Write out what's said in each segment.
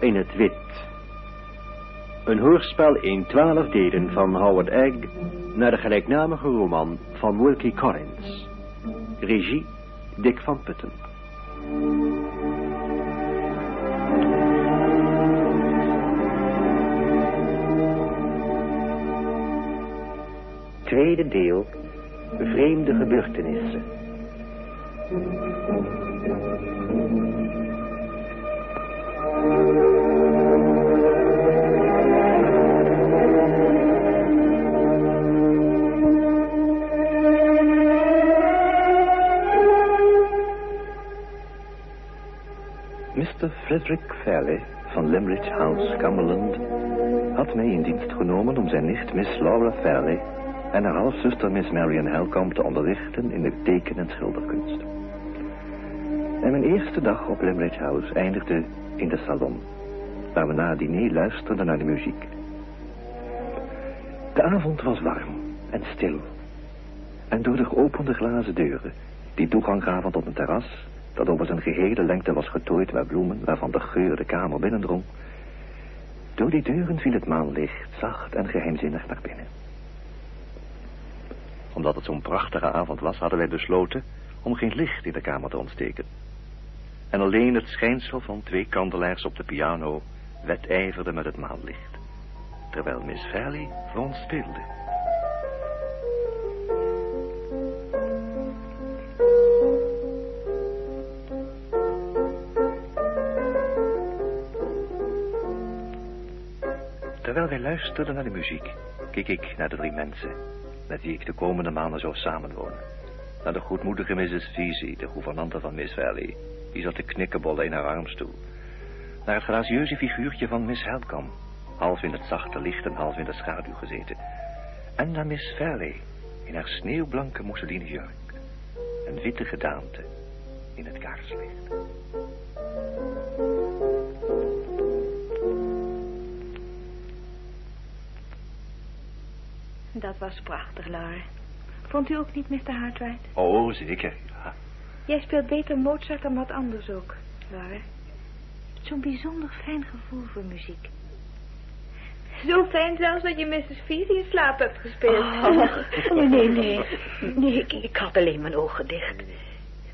In het wit. Een hoorspel in twaalf delen van Howard Egg naar de gelijknamige roman van Wilkie Collins. Regie Dick van Putten. Tweede deel. Vreemde gebeurtenissen. Mr. Frederick Fairley van Limerick House, Cumberland, had mij in dienst genomen om zijn nicht Miss Laura Fairley en haar halfzuster Miss Marion Helcomb te onderrichten in de teken- en schilderkunst. En mijn eerste dag op Limerick House eindigde in de salon, waar we na het diner luisterden naar de muziek. De avond was warm en stil. En door de geopende glazen deuren, die toegang gaven tot een terras, dat over zijn gehele lengte was getooid met bloemen, waarvan de geur de kamer binnendrong, door die deuren viel het maanlicht zacht en geheimzinnig naar binnen. Omdat het zo'n prachtige avond was, hadden wij besloten om geen licht in de kamer te ontsteken. En alleen het schijnsel van twee kandelaars op de piano wedijverde met het maanlicht, terwijl Miss Valley voor ons speelde. Luisterden naar de muziek, keek ik naar de drie mensen met wie ik de komende maanden zou samenwonen. Naar de goedmoedige Mrs. Vesey, de gouvernante van Miss Valley, die zat te knikkenbollen in haar armstoel. Naar het gracieuze figuurtje van Miss Helcom, half in het zachte licht en half in de schaduw gezeten. En naar Miss Valley, in haar sneeuwblanke mousseline jurk, een witte gedaante in het kaarslicht. Was prachtig, Laura. Vond u ook niet, Mr. Hartwright? Oh, zeker, ja. Jij speelt beter Mozart dan wat anders ook, Laura. Zo'n bijzonder fijn gevoel voor muziek. Zo fijn zelfs dat je Mrs. Vesey in slaap hebt gespeeld. Oh, nee, nee, nee. Nee, ik, ik had alleen mijn ogen dicht.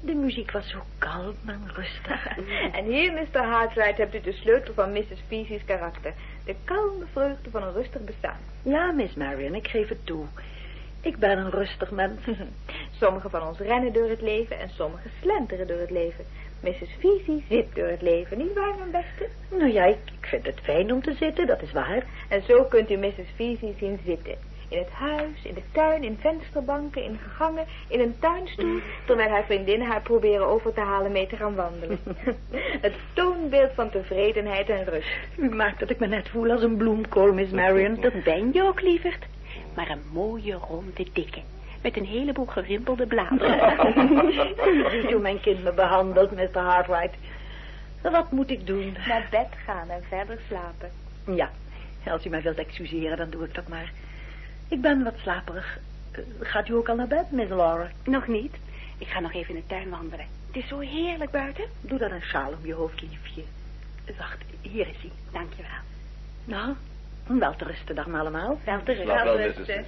De muziek was zo kalm en rustig. en hier, Mr. Hartwright, hebt u de sleutel van Mrs. Vesey's karakter. De kalme vreugde van een rustig bestaan. Ja, Miss Marion, ik geef het toe. Ik ben een rustig mens. Sommigen van ons rennen door het leven en sommigen slenteren door het leven. Mrs. Vesey zit door het leven, niet waar, mijn beste? Nou ja, ik, ik vind het fijn om te zitten, dat is waar. En zo kunt u Mrs. Vesey zien zitten. In het huis, in de tuin, in vensterbanken, in gangen, in een tuinstoel... terwijl haar vriendinnen haar proberen over te halen mee te gaan wandelen. het toonbeeld van tevredenheid en rust. U maakt dat ik me net voel als een bloemkool, Miss Marion. Dat ben je ook, lieverd. Maar een mooie, ronde, dikke. Met een heleboel gerimpelde bladeren. Ziet hoe mijn kind me behandelt, Mr. Hartwright. Wat moet ik doen? Naar bed gaan en verder slapen. Ja, als u mij wilt excuseren, dan doe ik dat maar. Ik ben wat slaperig. Uh, gaat u ook al naar bed, Miss Laura? Nog niet. Ik ga nog even in de tuin wandelen. Het is zo heerlijk buiten. Doe dan een sjaal om je hoofd, liefje. Wacht, hier is hij. Dankjewel. Nou, wel te rusten dan allemaal. Wel te Slaap wel, rusten.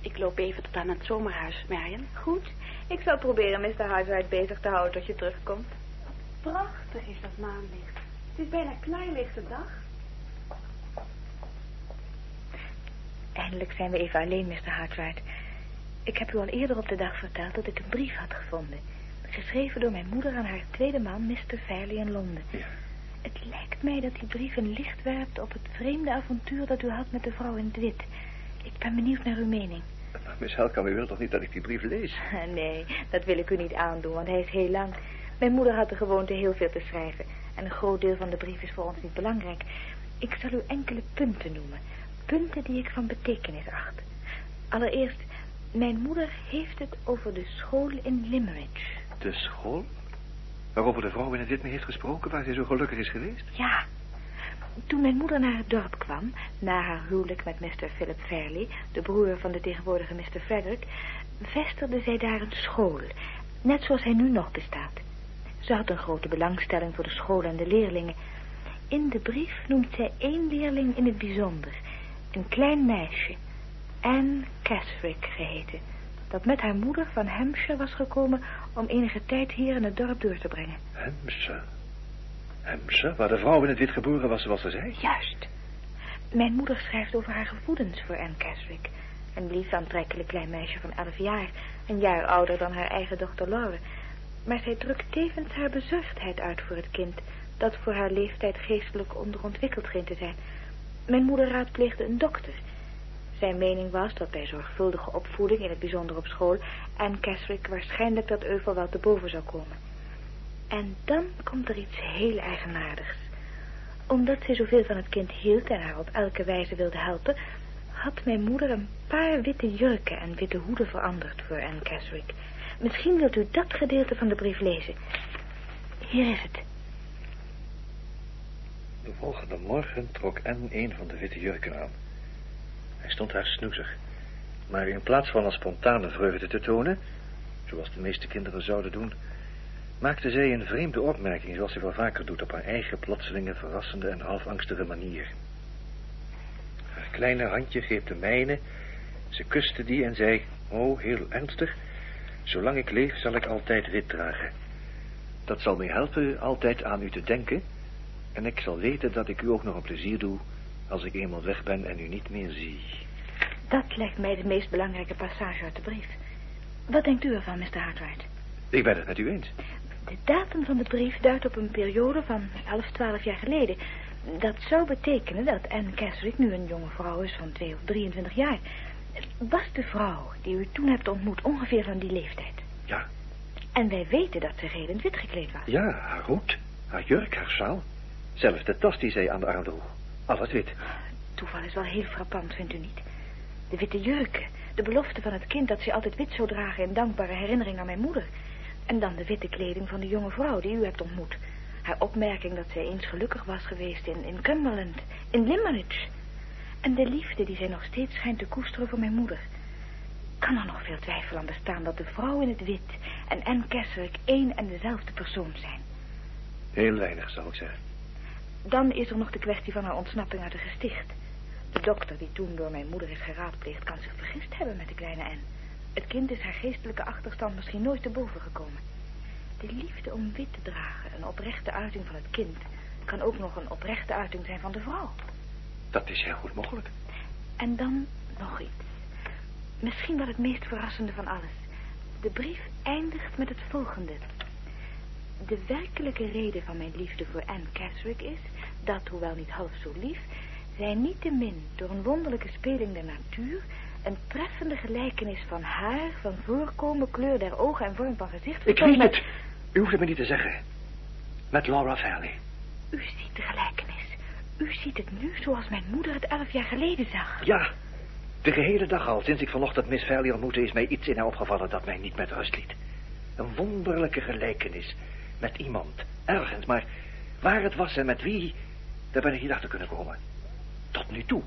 Ik loop even tot aan het zomerhuis, Marion. Goed. Ik zal proberen Mr. Hartwright bezig te houden tot je terugkomt. Prachtig is dat maanlicht. Het is bijna klaarlichte dag. Eindelijk zijn we even alleen, Mr. Hartwright. Ik heb u al eerder op de dag verteld dat ik een brief had gevonden. Geschreven door mijn moeder aan haar tweede man, Mr. Fairley in Londen. Het lijkt mij dat die brief een licht werpt op het vreemde avontuur dat u had met de vrouw in het wit. Ik ben benieuwd naar uw mening. Miss Helcom, u wilt toch niet dat ik die brief lees? Nee, dat wil ik u niet aandoen, want hij is heel lang. Mijn moeder had de gewoonte heel veel te schrijven. En een groot deel van de brief is voor ons niet belangrijk. Ik zal u enkele punten noemen. Punten die ik van betekenis acht. Allereerst, mijn moeder heeft het over de school in Limerick. De school? Waarover de vrouw in het wit mee heeft gesproken, waar zij zo gelukkig is geweest? Ja. Toen mijn moeder naar het dorp kwam, na haar huwelijk met Mr. Philip Fairley, de broer van de tegenwoordige Mr. Frederick, vestigde zij daar een school, net zoals hij nu nog bestaat. Ze had een grote belangstelling voor de school en de leerlingen. in de brief noemt zij één leerling in het bijzonder. Een klein meisje, Anne Casrick geheten, dat met haar moeder van Hampshire was gekomen om enige tijd hier in het dorp door te brengen. Hampshire? Hampshire, waar de vrouw in het wit geboren was zoals ze zei? Juist. Mijn moeder schrijft over haar gevoelens voor Anne Casrick. Een lief aantrekkelijk klein meisje van elf jaar, een jaar ouder dan haar eigen dochter Laure. Maar zij drukt tevens haar bezorgdheid uit voor het kind, dat voor haar leeftijd geestelijk onderontwikkeld scheen te zijn. Mijn moeder raadpleegde een dokter. Zijn mening was dat bij zorgvuldige opvoeding, in het bijzonder op school, Anne Casrick waarschijnlijk dat euvel wel te boven zou komen. En dan komt er iets heel eigenaardigs. Omdat zij zoveel van het kind hield en haar op elke wijze wilde helpen, had mijn moeder een paar witte jurken en witte hoeden veranderd voor Anne Casrick. Misschien wilt u dat gedeelte van de brief lezen. Hier is het. De volgende morgen trok Anne een van de witte jurken aan. Hij stond haar snoezig. Maar in plaats van een spontane vreugde te tonen, zoals de meeste kinderen zouden doen, maakte zij een vreemde opmerking, zoals ze wel vaker doet, op haar eigen plotselinge, verrassende en half angstige manier. Haar kleine handje greep de mijne, ze kuste die en zei, oh, heel ernstig, zolang ik leef zal ik altijd wit dragen. Dat zal mij helpen altijd aan u te denken, en ik zal weten dat ik u ook nog een plezier doe als ik eenmaal weg ben en u niet meer zie. Dat lijkt mij de meest belangrijke passage uit de brief. Wat denkt u ervan, Mr. Hartwright? Ik ben het met u eens. De datum van de brief duidt op een periode van 11, 12 jaar geleden. Dat zou betekenen dat Anne Casrick nu een jonge vrouw is van 2 of 23 jaar. Was de vrouw die u toen hebt ontmoet ongeveer van die leeftijd? Ja. En wij weten dat ze redend wit gekleed was. Ja, haar hoed, haar jurk, haar sjaal. Zelfs de tas die zij aan de arm droeg. Alles wit. Toeval is wel heel frappant, vindt u niet? De witte jurken, de belofte van het kind dat ze altijd wit zou dragen... in dankbare herinnering aan mijn moeder. En dan de witte kleding van de jonge vrouw die u hebt ontmoet. Haar opmerking dat zij eens gelukkig was geweest in, in Cumberland, in Limerick. En de liefde die zij nog steeds schijnt te koesteren voor mijn moeder. Kan er nog veel twijfel aan bestaan dat de vrouw in het wit en Anne Keswick één en dezelfde persoon zijn? Heel weinig, zou ik zeggen. Dan is er nog de kwestie van haar ontsnapping uit het gesticht. De dokter die toen door mijn moeder is geraadpleegd... kan zich vergist hebben met de kleine Anne. Het kind is haar geestelijke achterstand misschien nooit te boven gekomen. De liefde om wit te dragen, een oprechte uiting van het kind... kan ook nog een oprechte uiting zijn van de vrouw. Dat is heel goed mogelijk. En dan nog iets. Misschien wel het meest verrassende van alles. De brief eindigt met het volgende. De werkelijke reden van mijn liefde voor Anne Casrick is... dat, hoewel niet half zo lief... zij niettemin door een wonderlijke speling der natuur... een treffende gelijkenis van haar, van voorkomen, kleur der ogen en vorm van gezicht... Ik weet het. U hoeft het me niet te zeggen. Met Laura Valley. U ziet de gelijkenis. U ziet het nu zoals mijn moeder het elf jaar geleden zag. Ja, de gehele dag al, sinds ik vanochtend Miss Valley ontmoette... is mij iets in haar opgevallen dat mij niet met rust liet. Een wonderlijke gelijkenis met iemand, ergens, maar waar het was en met wie, daar ben ik niet achter kunnen komen. Tot nu toe.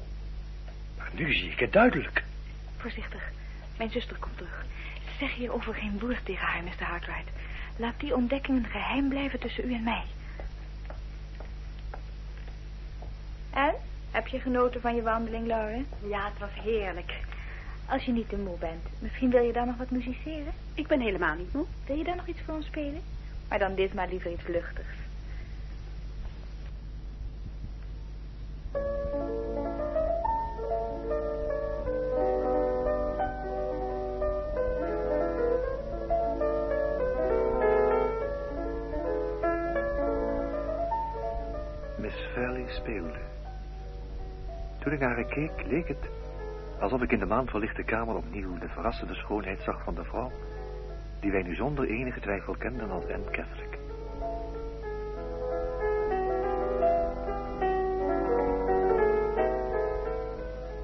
Maar nu zie ik het duidelijk. Voorzichtig, mijn zuster komt terug. Zeg hierover geen woord tegen haar, Mr. Hartwright. Laat die ontdekking een geheim blijven tussen u en mij. En? Heb je genoten van je wandeling, Lauren? Ja, het was heerlijk. Als je niet te moe bent, misschien wil je dan nog wat musiceren? Ik ben helemaal niet moe. Wil je dan nog iets voor ons spelen? Maar dan dit maar liever iets luchtigs. Miss Valley speelde. Toen ik naar haar keek, leek het alsof ik in de maandverlichte kamer opnieuw de verrassende schoonheid zag van de vrouw die wij nu zonder enige twijfel kenden als Anne Catholic.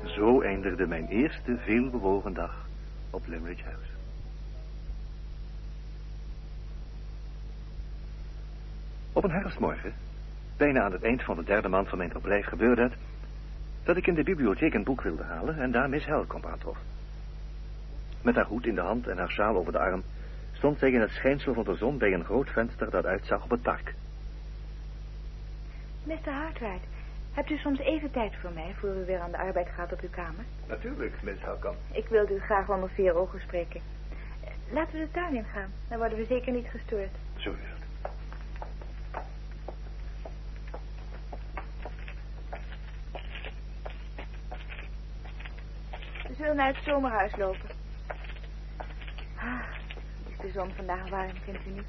Zo eindigde mijn eerste veelbewogen dag op Limerick House. Op een herfstmorgen, bijna aan het eind van de derde maand van mijn verblijf, gebeurde het dat ik in de bibliotheek een boek wilde halen en daar Miss Helcomb aantrof. Met haar hoed in de hand en haar sjaal over de arm stond in het schijnsel van de zon bij een groot venster dat uitzag op het park. Mr. Hartwright, hebt u soms even tijd voor mij... voor u weer aan de arbeid gaat op uw kamer? Natuurlijk, Miss Halkamp. Ik wilde u graag onder vier ogen spreken. Laten we de tuin ingaan. Dan worden we zeker niet gestoord. Zo is het. We zullen naar het zomerhuis lopen. Is de zon vandaag warm, vindt u niet?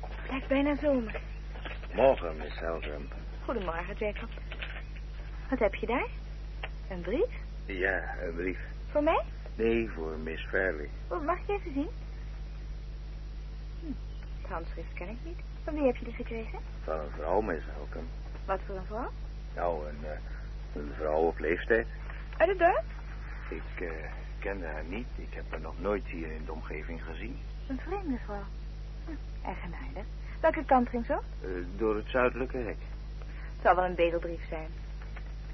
Het lijkt bijna zomer. Morgen, Miss Halkamp. Goedemorgen, Jacob. Wat heb je daar? Een brief? Ja, een brief. Voor mij? Nee, voor Miss Fairley. Oh, mag ik even zien? Hm, het handschrift ken ik niet. Van wie heb je die gekregen? Van een vrouw, Miss Halkamp. Wat voor een vrouw? Nou, een, eh, een vrouw op leeftijd. Uit het dorp? Ik uh, kende haar niet. Ik heb haar nog nooit hier in de omgeving gezien. Een vreemde vrouw. Hm, eigenaardig. Welke kant ging zo? Uh, door het zuidelijke hek. Het zal wel een bedelbrief zijn.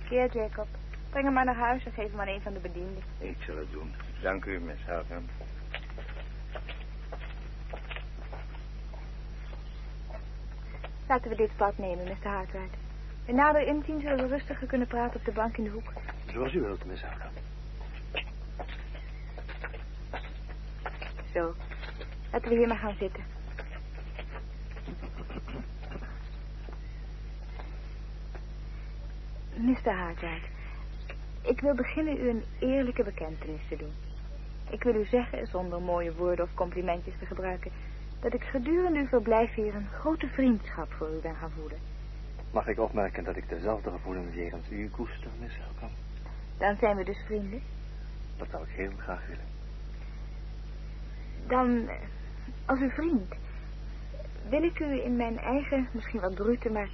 Keer, Jacob. Breng hem maar naar huis en geef hem aan een van de bedienden. Ik zal het doen. Dank u, Miss Halkamp. Laten we dit pad nemen, Mr. Hartwright. In nader inzien zullen we rustiger kunnen praten op de bank in de hoek. Zoals u wilt, Miss Halkamp. Zo. Laten we hier maar gaan zitten. Mr. Hartwright, ik wil beginnen u een eerlijke bekentenis te doen. Ik wil u zeggen, zonder mooie woorden of complimentjes te gebruiken, dat ik gedurende uw verblijf hier een grote vriendschap voor u ben gaan voelen. Mag ik opmerken dat ik dezelfde gevoelens jegens u koester, Miss Halkamp? Dan zijn we dus vrienden. Dat zou ik heel graag willen. Dan, als uw vriend, wil ik u in mijn eigen, misschien wat brute, maar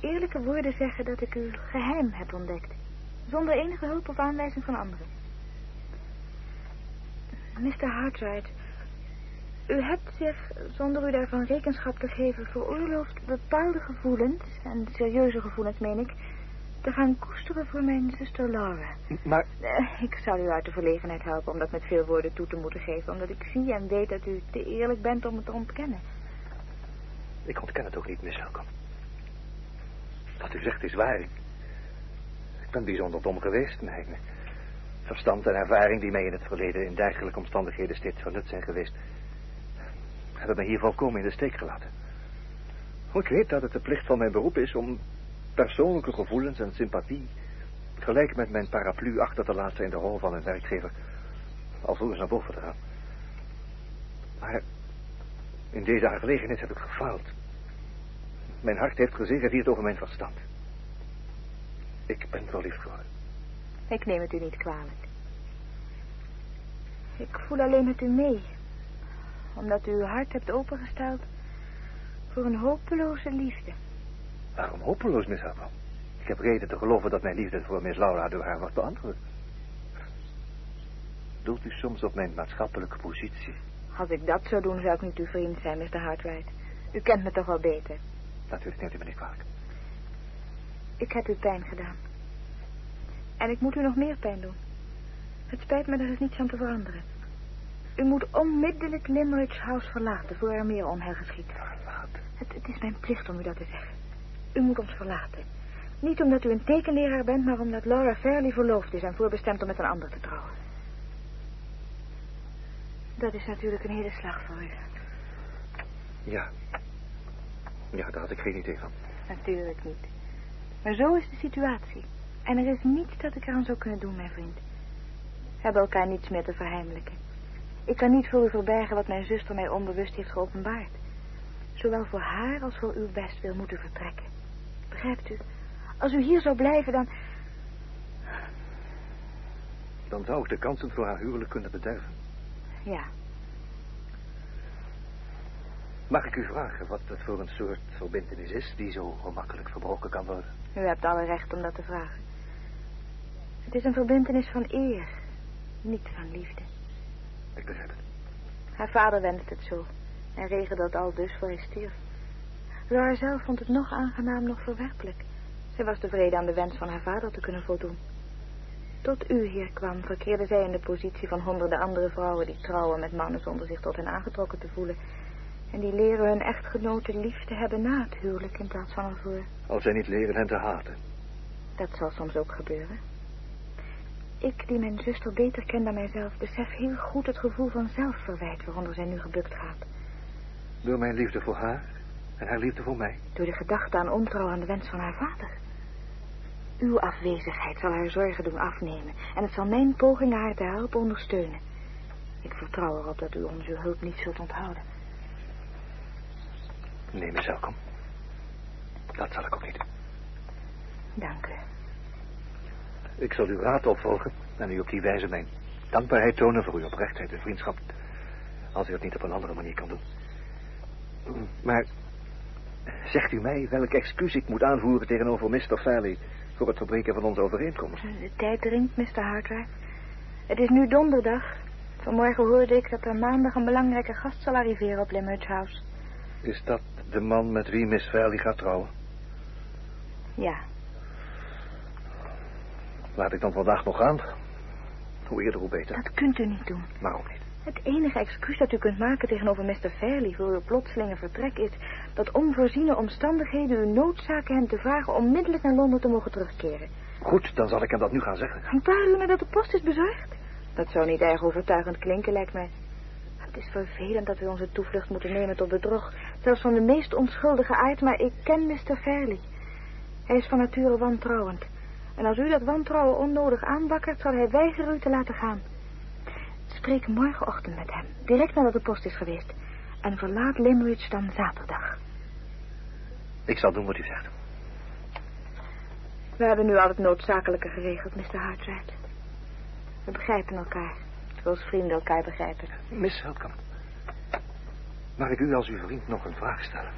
eerlijke woorden zeggen dat ik uw geheim heb ontdekt. Zonder enige hulp of aanwijzing van anderen. Mr. Hartwright, u hebt zich, zonder u daarvan rekenschap te geven, veroorloofd bepaalde gevoelens, en serieuze gevoelens meen ik, te gaan koesteren voor mijn zuster Laura. Maar... Eh, ik zal u uit de verlegenheid helpen om dat met veel woorden toe te moeten geven, omdat ik zie en weet dat u te eerlijk bent om het te ontkennen. Ik ontken het ook niet, Miss Halkamp. Wat u zegt is waar. Ik ben bijzonder dom geweest. Mijn verstand en ervaring die mij in het verleden in dergelijke omstandigheden steeds van nut zijn geweest, hebben me hier volkomen in de steek gelaten. Ik weet dat het de plicht van mijn beroep is om persoonlijke gevoelens en sympathie gelijk met mijn paraplu achter te laten in de rol van een werkgever alvorens naar boven te gaan. Maar in deze aangelegenheid heb ik gefaald. Mijn hart heeft gezegevierd over mijn verstand. Ik ben verliefd geworden. Ik neem het u niet kwalijk. Ik voel alleen met u mee. Omdat u uw hart hebt opengesteld voor een hopeloze liefde. Waarom hopeloos, Miss Harper? Ik heb reden te geloven dat mijn liefde voor Miss Laura door haar wordt beantwoord. Doelt u soms op mijn maatschappelijke positie? Als ik dat zou doen, zou ik niet uw vriend zijn, Mr. Hartwright. U kent me toch wel beter. Natuurlijk neemt u me niet kwalijk. Ik heb u pijn gedaan. En ik moet u nog meer pijn doen. Het spijt me, er is niets aan te veranderen. U moet onmiddellijk Limerick's House verlaten, voor er meer onheil geschiet. Verlaten? Het, het is mijn plicht om u dat te zeggen. U moet ons verlaten. Niet omdat u een tekenleraar bent, maar omdat Laura Fairley verloofd is en voorbestemd om met een ander te trouwen. Dat is natuurlijk een hele slag voor u. Ja. Ja, daar had ik geen idee van. Natuurlijk niet. Maar zo is de situatie. En er is niets dat ik eraan zou kunnen doen, mijn vriend. We hebben elkaar niets meer te verheimelijken. Ik kan niet voor u verbergen wat mijn zuster mij onbewust heeft geopenbaard. Zowel voor haar als voor uw best wil moeten vertrekken. Begrijpt u? Als u hier zou blijven, dan... Dan zou ik de kansen voor haar huwelijk kunnen bederven. Ja. Mag ik u vragen wat het voor een soort verbintenis is die zo gemakkelijk verbroken kan worden? U hebt alle recht om dat te vragen. Het is een verbintenis van eer, niet van liefde. Ik begrijp het. Haar vader wenste het zo en regelde het al dus voor hij stierf. Laura zelf vond het nog aangenaam, nog verwerpelijk. Zij was tevreden aan de wens van haar vader te kunnen voldoen. Tot u hier kwam, verkeerde zij in de positie van honderden andere vrouwen die trouwen met mannen zonder zich tot hen aangetrokken te voelen. En die leren hun echtgenoten lief te hebben na het huwelijk in plaats van ervoor. Als zij niet leren hen te haten. Dat zal soms ook gebeuren. Ik, die mijn zuster beter ken dan mijzelf, besef heel goed het gevoel van zelfverwijt waaronder zij nu gebukt gaat. Door mijn liefde voor haar en haar liefde voor mij. Door de gedachte aan ontrouw aan de wens van haar vader. Uw afwezigheid zal haar zorgen doen afnemen en het zal mijn pogingen haar te helpen ondersteunen. Ik vertrouw erop dat u onze hulp niet zult onthouden. Nee, Miss Elkom. Dat zal ik ook niet. Dank u. Ik zal uw raad opvolgen en u op die wijze mijn dankbaarheid tonen voor uw oprechtheid en vriendschap. Als u het niet op een andere manier kan doen. Maar zegt u mij welk excuus ik moet aanvoeren tegenover Mr. Fairley voor het verbreken van onze overeenkomst? De tijd dringt, Mr. Hartwright. Het is nu donderdag. Vanmorgen hoorde ik dat er maandag een belangrijke gast zal arriveren op Limerick House. Is dat de man met wie Miss Fairley gaat trouwen? Ja, Laat ik dan vandaag nog gaan. Hoe eerder, hoe beter. dat kunt u niet doen. Waarom niet? Het enige excuus dat u kunt maken tegenover Mr. Fairley voor uw plotselinge vertrek is dat onvoorziene omstandigheden u noodzaken hem te vragen onmiddellijk naar Londen te mogen terugkeren. Goed, dan zal ik hem dat nu gaan zeggen. Een paar uur nadat de post is bezorgd? Dat zou niet erg overtuigend klinken, lijkt mij. Het is vervelend dat we onze toevlucht moeten nemen tot bedrog, zelfs van de meest onschuldige aard, maar ik ken Mr. Fairley. Hij is van nature wantrouwend. En als u dat wantrouwen onnodig aanbakkert, zal hij weigeren u te laten gaan. Spreek morgenochtend met hem, direct nadat de post is geweest. En verlaat Limerick dan zaterdag. Ik zal doen wat u zegt. We hebben nu al het noodzakelijke geregeld, Mr. Hartwright. We begrijpen elkaar, zoals vrienden elkaar begrijpen. Miss Helkamp. Mag ik u als uw vriend nog een vraag stellen?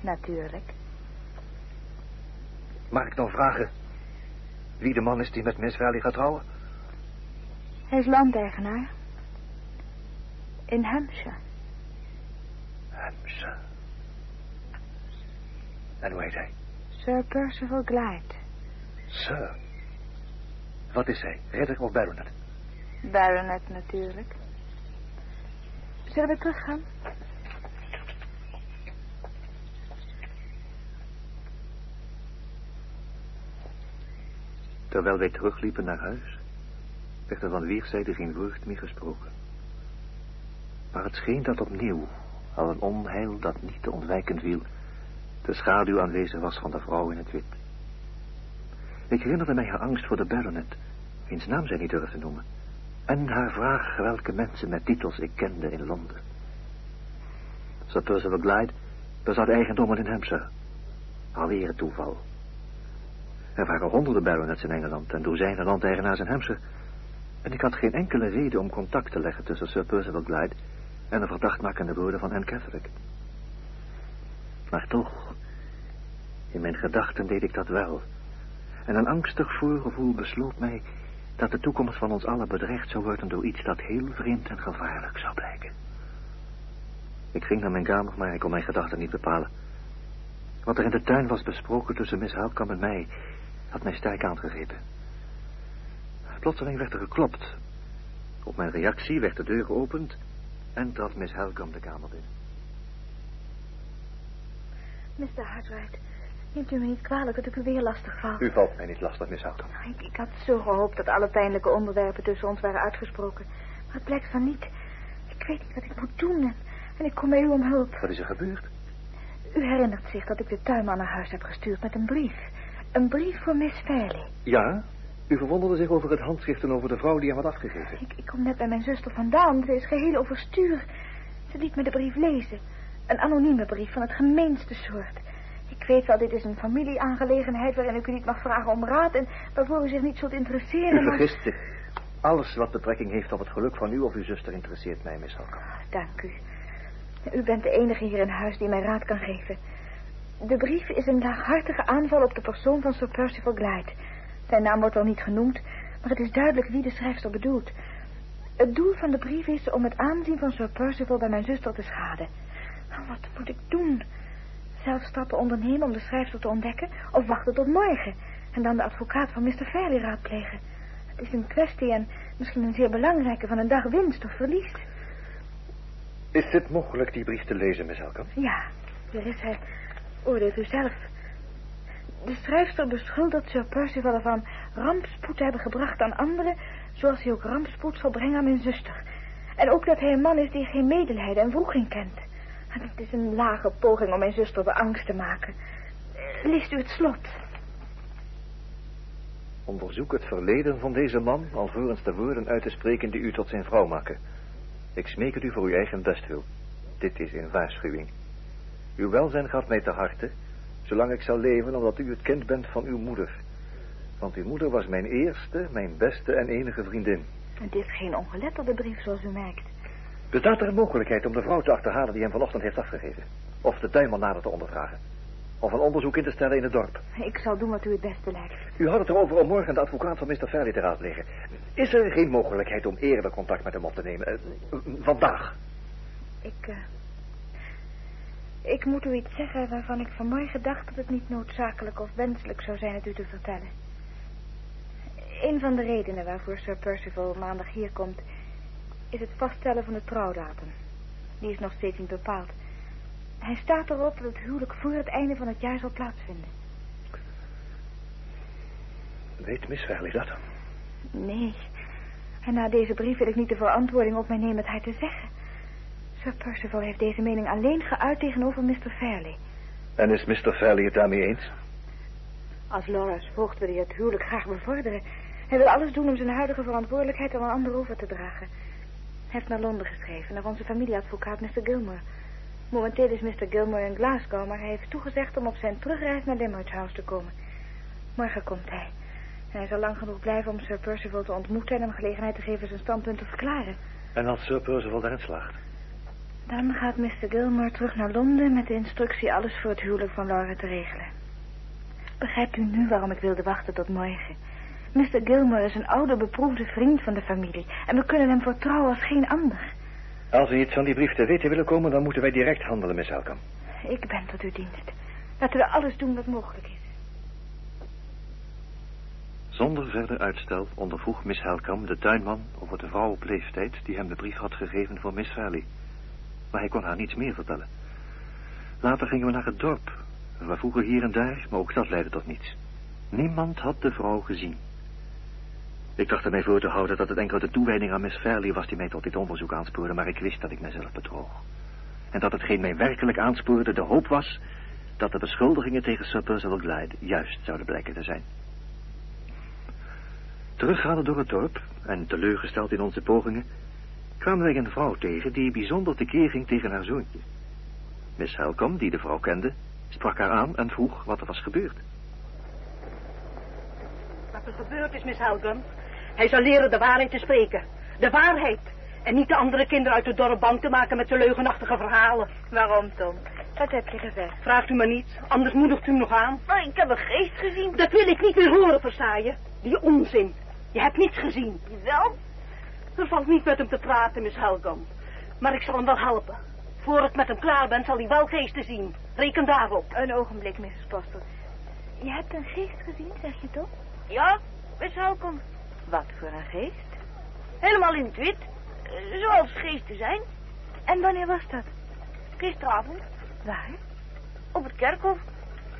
Natuurlijk. Mag ik dan vragen wie de man is die met Miss Valley gaat trouwen? Hij is landeigenaar. In Hampshire. Hampshire. En hoe heet hij? Sir Percival Glyde. Sir. Wat is hij? Ridder of baronet? Baronet natuurlijk. Zullen we teruggaan? Terwijl wij terugliepen naar huis, werd er van weerszijden geen woord meer gesproken. Maar het scheen dat opnieuw, al een onheil dat niet te ontwijken viel, de schaduw aanwezig was van de vrouw in het wit. Ik herinnerde mij haar angst voor de baronet, wiens naam zij niet durfde noemen, en haar vraag welke mensen met titels ik kende in Londen. Sir Percival Glyde bezat eigendommen in Hampshire. Alweer een toeval. Er waren honderden baronets in Engeland en dozijnen landeigenaars in Hampshire. En ik had geen enkele reden om contact te leggen tussen Sir Percival Glyde en de verdachtmakende woorden van Anne Catholic. Maar toch, in mijn gedachten deed ik dat wel. En een angstig voorgevoel besloot mij dat de toekomst van ons allen bedreigd zou worden door iets dat heel vreemd en gevaarlijk zou blijken. Ik ging naar mijn kamer, maar ik kon mijn gedachten niet bepalen. Wat er in de tuin was besproken tussen Miss Helkamp en mij, had mij sterk aangegrepen. Plotseling werd er geklopt. Op mijn reactie werd de deur geopend en trad Miss Helkamp de kamer binnen. Mr. Hartwright, neemt u me niet kwalijk dat ik u weer lastig val. U valt mij niet lastig, Miss Helkamp. Ik, ik had zo gehoopt dat alle pijnlijke onderwerpen tussen ons waren uitgesproken. Maar het blijkt van niet. Ik weet niet wat ik moet doen en, en ik kom bij u om hulp. Wat is er gebeurd? U herinnert zich dat ik de tuinman naar huis heb gestuurd met een brief. Een brief voor Miss Fairley. Ja, u verwonderde zich over het handschrift en over de vrouw die hem had afgegeven. Ik, ik kom net bij mijn zuster vandaan. Ze is geheel overstuur. Ze liet me de brief lezen. Een anonieme brief van het gemeenste soort. Ik weet wel, dit is een familieaangelegenheid waarin ik u niet mag vragen om raad en waarvoor u zich niet zult interesseren. U vergist zich. Alles wat betrekking heeft op het geluk van u of uw zuster interesseert mij, Miss Helkamp. Dank u. U bent de enige hier in huis die mij raad kan geven. De brief is een laaghartige aanval op de persoon van Sir Percival Glyde. Zijn naam wordt al niet genoemd, maar het is duidelijk wie de schrijfster bedoelt. Het doel van de brief is om het aanzien van Sir Percival bij mijn zuster te schaden. Nou, wat moet ik doen? Zelf stappen ondernemen om de schrijfster te ontdekken... of wachten tot morgen en dan de advocaat van Mr. Fairley raadplegen? Het is een kwestie en misschien een zeer belangrijke van een dag winst of verlies. Is het mogelijk die brief te lezen, Miss Elkham? Ja, daar is hij. Oordeelt u zelf. De schrijfster beschuldigt Sir Percival ervan rampspoed te hebben gebracht aan anderen... zoals hij ook rampspoed zal brengen aan mijn zuster. En ook dat hij een man is die geen medelijden en wroeging kent. En het is een lage poging om mijn zuster beangst te maken. Leest u het slot? Onderzoek het verleden van deze man, alvorens de woorden uit te spreken die u tot zijn vrouw maken. Ik smeek het u voor uw eigen bestwil. Dit is een waarschuwing. Uw welzijn gaat mij te harte, zolang ik zal leven omdat u het kind bent van uw moeder. Want uw moeder was mijn eerste, mijn beste en enige vriendin. Het is geen ongeletterde brief, zoals u merkt. Bestaat er een mogelijkheid om de vrouw te achterhalen die hem vanochtend heeft afgegeven? Of de tuinman nader te ondervragen? Of een onderzoek in te stellen in het dorp? Ik zal doen wat u het beste lijkt. U had het erover om morgen de advocaat van Mr. Fairley te raadplegen. Is er geen mogelijkheid om eerder contact met hem op te nemen? Eh, vandaag. Ik, eh, ik moet u iets zeggen waarvan ik vanmorgen dacht dat het niet noodzakelijk of wenselijk zou zijn het u te vertellen. Een van de redenen waarvoor Sir Percival maandag hier komt, is het vaststellen van de trouwdatum. Die is nog steeds niet bepaald. Hij staat erop dat het huwelijk voor het einde van het jaar zal plaatsvinden. Weet Miss Fairley dat? Nee. En na deze brief wil ik niet de verantwoording op mij nemen het haar te zeggen. Sir Percival heeft deze mening alleen geuit tegenover Mr. Fairley. En is Mr. Fairley het daarmee eens? Als Laura's voogd wil hij het huwelijk graag bevorderen. Hij wil alles doen om zijn huidige verantwoordelijkheid aan een ander over te dragen. Hij heeft naar Londen geschreven, naar onze familieadvocaat Mr. Gilmore. Momenteel is Mr. Gilmore in Glasgow, maar hij heeft toegezegd om op zijn terugreis naar Limerick House te komen. Morgen komt hij. En hij zal lang genoeg blijven om Sir Percival te ontmoeten en hem gelegenheid te geven zijn standpunt te verklaren. En als Sir Percival daarin slaagt? Dan gaat Mr. Gilmore terug naar Londen met de instructie alles voor het huwelijk van Laura te regelen. Begrijpt u nu waarom ik wilde wachten tot morgen? Mr. Gilmore is een oude beproefde vriend van de familie en we kunnen hem vertrouwen als geen ander. Als we iets van die brief te weten willen komen, dan moeten wij direct handelen, Miss Elkham. Ik ben tot uw dienst. Laten we alles doen wat mogelijk is. Zonder verder uitstel ondervroeg Miss Helkam de tuinman over de vrouw op leeftijd die hem de brief had gegeven voor Miss Fairley. Maar hij kon haar niets meer vertellen. Later gingen we naar het dorp. We vroegen hier en daar, maar ook dat leidde tot niets. Niemand had de vrouw gezien. Ik dacht er mij voor te houden dat het enkel de toewijding aan Miss Fairley was die mij tot dit onderzoek aanspoorde, maar ik wist dat ik mezelf bedroog. En dat hetgeen mij werkelijk aanspoorde de hoop was dat de beschuldigingen tegen Sir Percival Glyde juist zouden blijken te zijn. Teruggaande door het dorp en teleurgesteld in onze pogingen, kwamen wij een vrouw tegen die bijzonder tekeer ging tegen haar zoontje. Miss Helcom, die de vrouw kende, sprak haar aan en vroeg wat er was gebeurd. Wat er gebeurd is, Miss Helcom, hij zal leren de waarheid te spreken. De waarheid. En niet de andere kinderen uit het dorp bang te maken met zijn leugenachtige verhalen. Waarom, Tom? Wat heb je gezegd? Vraagt u maar niet, anders moedigt u hem nog aan. Maar ik heb een geest gezien. Dat wil ik niet meer horen, verstaan Die onzin. Je hebt niets gezien. Wel? Er valt niet met hem te praten, Miss Helgam. Maar ik zal hem wel helpen. Voor ik met hem klaar ben, zal hij wel geesten zien. Reken daarop. Een ogenblik, Mrs. Postel. Je hebt een geest gezien, zeg je toch? Ja, Miss Helcom. Wat voor een geest? Helemaal in het wit. Zoals geesten zijn. En wanneer was dat? Gisteravond. Waar? Op het kerkhof.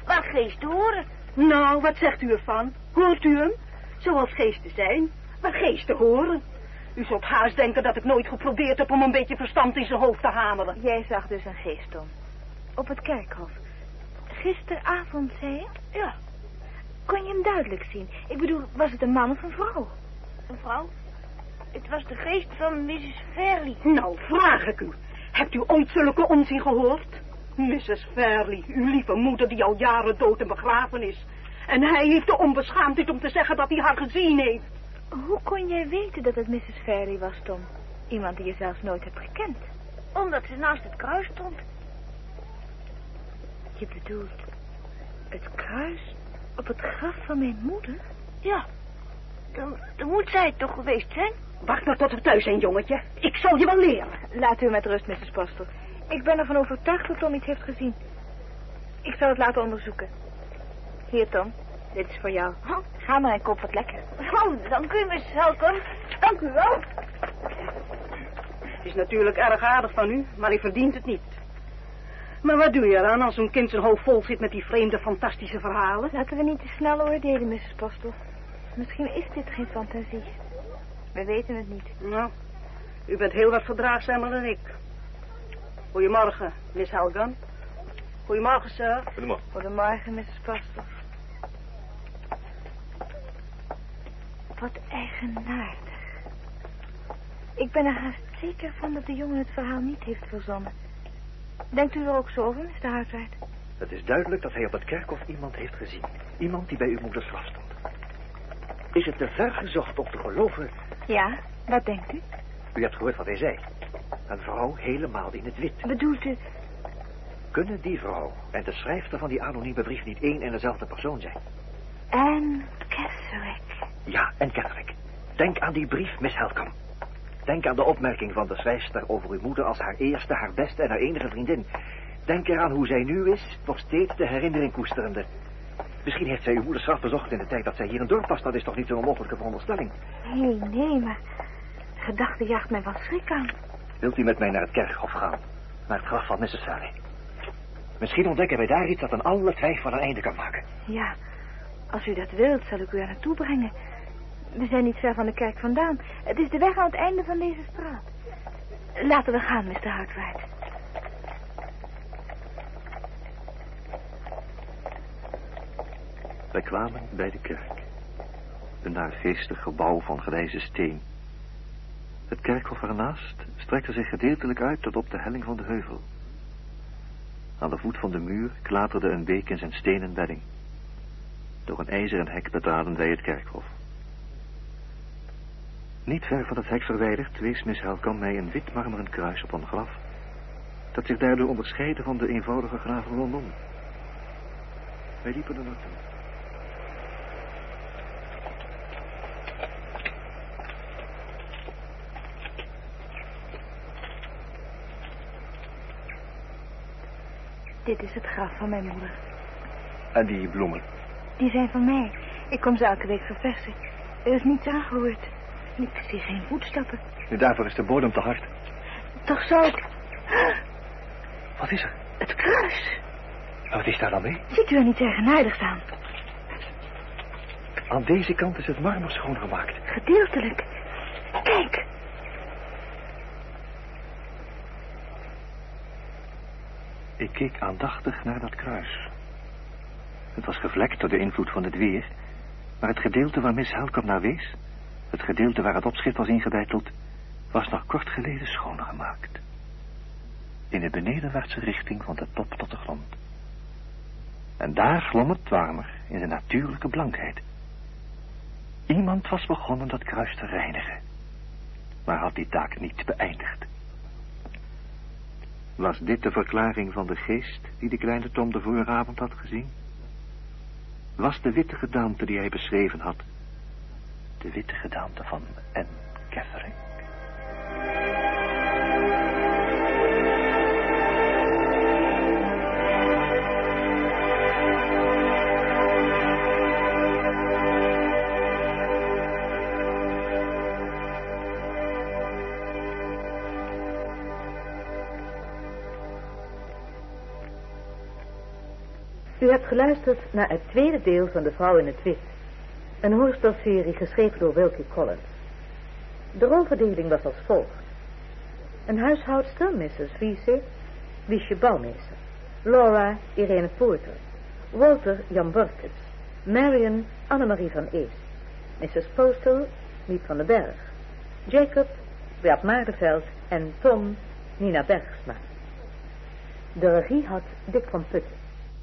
Waar geesten horen. Nou, wat zegt u ervan? Hoort u hem? Zoals geesten zijn, waar geesten horen. U zult haast denken dat ik nooit geprobeerd heb om een beetje verstand in zijn hoofd te hameren. Jij zag dus een geest, Tom. Op het kerkhof. Gisteravond, zei je? Ja, Kon je hem duidelijk zien? Ik bedoel, was het een man of een vrouw? een vrouw. Het was de geest van Mrs. Fairley. Nou, vraag ik u. Hebt u ooit zulke onzin gehoord? Mrs. Fairley, uw lieve moeder die al jaren dood en begraven is. En hij heeft de onbeschaamdheid om te zeggen dat hij haar gezien heeft. Hoe kon jij weten dat het Mrs. Fairley was, Tom? Iemand die je zelfs nooit hebt gekend. Omdat ze naast het kruis stond. Je bedoelt het kruis op het graf van mijn moeder? Ja, dan, dan moet zij het toch geweest zijn? Wacht maar tot we thuis zijn, jongetje. Ik zal je wel leren. Laat u met rust, Mrs. Postel. Ik ben ervan overtuigd dat Tom iets heeft gezien. Ik zal het laten onderzoeken. Hier, Tom. Dit is voor jou. Oh, Ga maar en koop wat lekker. oh dank u, Miss Helcom. Dank u wel. Het is natuurlijk erg aardig van u, maar u verdient het niet. Maar wat doe je eraan als zo'n kind zijn hoofd vol zit met die vreemde, fantastische verhalen? Laten we niet te snel oordelen, Mrs. Postel. Misschien is dit geen fantasie. We weten het niet. Nou, u bent heel wat verdraagzamer dan ik. Goedemorgen, Miss Helgan. Goedemorgen, sir. Goedemorgen. Goedemorgen, Mrs. Postel. Wat eigenaardig. Ik ben er haast zeker van dat de jongen het verhaal niet heeft verzonnen. Denkt u er ook zo over, Mr. Hartwright? Het is duidelijk dat hij op het kerkhof iemand heeft gezien. Iemand die bij uw moeders graf stond. Is het te ver gezocht om te geloven... Ja, wat denkt u? U hebt gehoord wat hij zei. Een vrouw helemaal in het wit. Bedoelt u... Kunnen die vrouw en de schrijfster van die anonieme brief niet één en dezelfde persoon zijn? Anne Catherick. Ja, en Catherick. Denk aan die brief, Miss Helcom. Denk aan de opmerking van de schrijfster over uw moeder als haar eerste, haar beste en haar enige vriendin. Denk eraan hoe zij nu is, nog steeds de herinnering koesterende. Misschien heeft zij uw moeders graf bezocht in de tijd dat zij hier in dorp was. Dat is toch niet zo'n onmogelijke veronderstelling? Nee, nee, maar... De gedachte jaagt mij wel schrik aan. Wilt u met mij naar het kerkhof gaan? Naar het graf van Mrs. Sally? Misschien ontdekken wij daar iets dat aan alle twijfel een einde kan maken. Ja, als u dat wilt, zal ik u er naartoe brengen. We zijn niet ver van de kerk vandaan. Het is de weg aan het einde van deze straat. Laten we gaan, Mr. Hartwright. Wij kwamen bij de kerk. Een naargeestig gebouw van grijze steen. Het kerkhof ernaast strekte zich gedeeltelijk uit tot op de helling van de heuvel. Aan de voet van de muur klaterde een beek in zijn stenen bedding. Door een ijzeren hek betraden wij het kerkhof. Niet ver van het hek verwijderd wees Miss Helcom mij een wit marmeren kruis op een graf, dat zich daardoor onderscheidde van de eenvoudige graven rondom. Wij liepen er naartoe. Dit is het graf van mijn moeder. En die bloemen? Die zijn van mij. Ik kom ze elke week verversen. Er is niets Ik zie geen voetstappen. Nu, daarvoor is de bodem te hard. Toch zou ik... Wat is er? Het kruis. Wat is daar dan mee? Ziet u er niet eigenaardigs aan? Aan deze kant is het marmer schoongemaakt. Gedeeltelijk. Kijk. Ik keek aandachtig naar dat kruis. Het was gevlekt door de invloed van het weer, maar het gedeelte waar Miss Helcom naar wees, het gedeelte waar het opschrift was ingebeiteld, was nog kort geleden schoongemaakt. In de benedenwaartse richting van de top tot de grond. En daar glom het warmer in de natuurlijke blankheid. Iemand was begonnen dat kruis te reinigen, maar had die taak niet beëindigd. Was dit de verklaring van de geest die de kleine Tom de vooravond had gezien? Was de witte gedaante die hij beschreven had, de witte gedaante van Anne Catherine? U hebt geluisterd naar het tweede deel van De Vrouw in het Wit. Een hoorspelserie geschreven door Wilkie Collins. De rolverdeling was als volgt. Een huishoudster, Mrs. Wiese, Wiesje Bouwmeester. Laura, Irene Poorter. Walter, Jan Borkes. Marion, Annemarie van Ees. Mrs. Postel, Miep van den Berg. Jacob, Beat Maardenveld en Tom, Nina Bergsma. De regie had Dick van Putten.